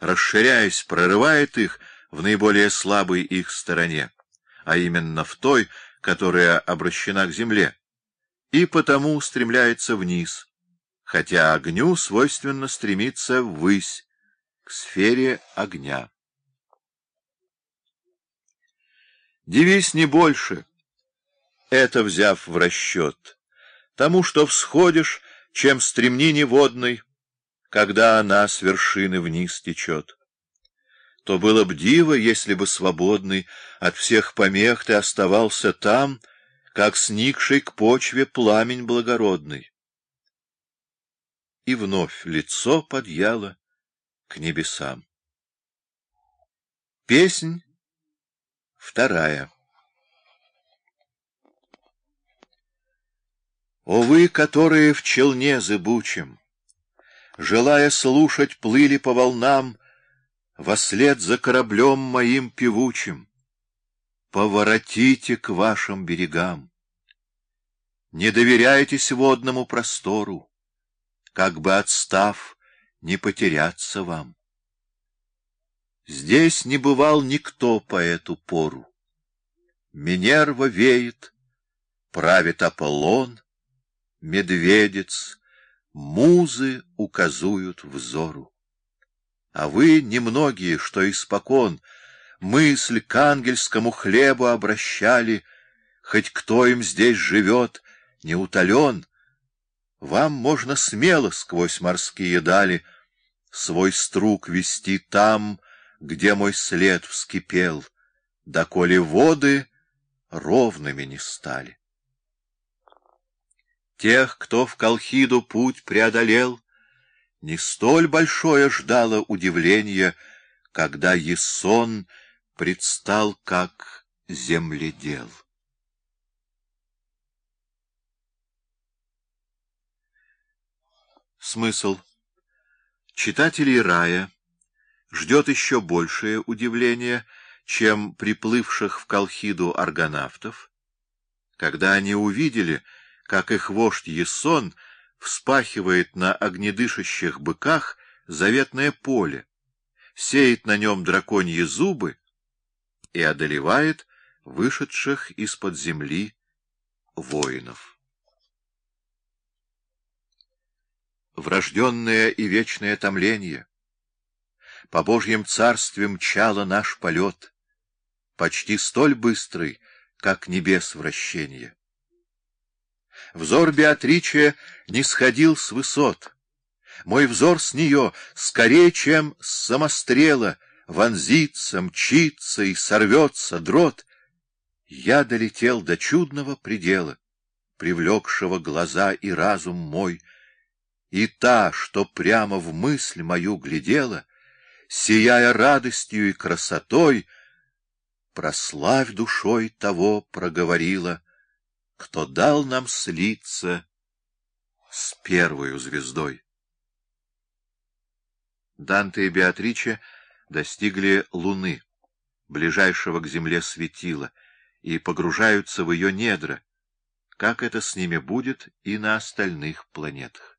расширяясь, прорывает их в наиболее слабой их стороне, а именно в той, которая обращена к земле, и потому устремляется вниз, хотя огню свойственно стремиться ввысь, к сфере огня. Дивись не больше, это взяв в расчет, тому, что всходишь, чем стремнине водной, когда она с вершины вниз течет. То было б диво, если бы свободный от всех помех ты оставался там, как сникший к почве пламень благородный. И вновь лицо подъяло к небесам. Песнь вторая О вы, которые в челне зыбучем, Желая слушать, плыли по волнам, Вослед за кораблем моим певучим, Поворотите к вашим берегам. Не доверяйтесь водному простору, Как бы отстав, не потеряться вам. Здесь не бывал никто по эту пору. Минерва веет, правит Аполлон, медведец, музы указуют взору. А вы немногие, что испокон мысль к ангельскому хлебу обращали, хоть кто им здесь живет, не утолен, вам можно смело сквозь морские дали свой струк вести там, где мой след вскипел, доколе воды ровными не стали. Тех, кто в Колхиду путь преодолел, не столь большое ждало удивление, когда Есон предстал как земледел. Смысл. Читателей рая ждет еще большее удивление, чем приплывших в Колхиду аргонавтов, когда они увидели, как их вождь Есон вспахивает на огнедышащих быках заветное поле, сеет на нем драконьи зубы и одолевает вышедших из-под земли воинов. врожденное и вечное томление. По Божьим царстве мчало наш полет, почти столь быстрый, как небес вращение. Взор Беатриче не сходил с высот. Мой взор с нее скорее, чем с самострела, вонзится, мчится и сорвется дрот. Я долетел до чудного предела, привлекшего глаза и разум мой, и та, что прямо в мысль мою глядела, сияя радостью и красотой, прославь душой того проговорила, кто дал нам слиться с первой звездой. Данте и Беатриче достигли Луны, ближайшего к Земле светила, и погружаются в ее недра, как это с ними будет и на остальных планетах.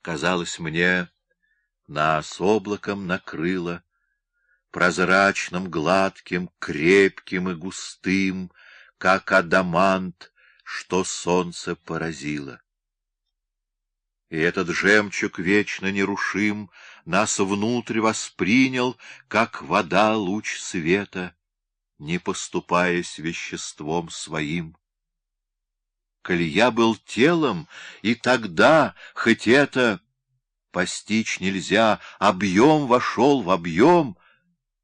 Казалось мне, нас облаком накрыло, Прозрачным, гладким, крепким и густым, Как адамант, что солнце поразило. И этот жемчуг вечно нерушим Нас внутрь воспринял, как вода луч света, Не поступаясь веществом своим. Коль я был телом, и тогда, хоть это постичь нельзя, объем вошел в объем,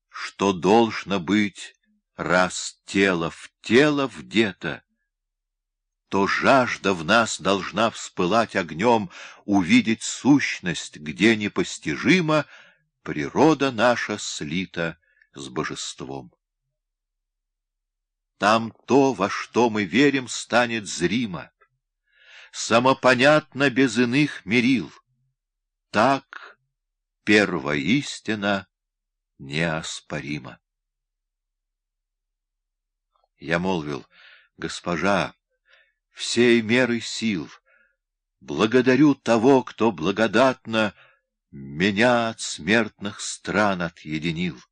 что должно быть, раз тело в тело вдето, то жажда в нас должна вспылать огнем, увидеть сущность, где непостижимо природа наша слита с божеством. Там то, во что мы верим, станет зримо, самопонятно без иных мерил. Так первая истина неоспорима. Я молвил, госпожа, всей меры сил, благодарю того, кто благодатно Меня от смертных стран отъединил.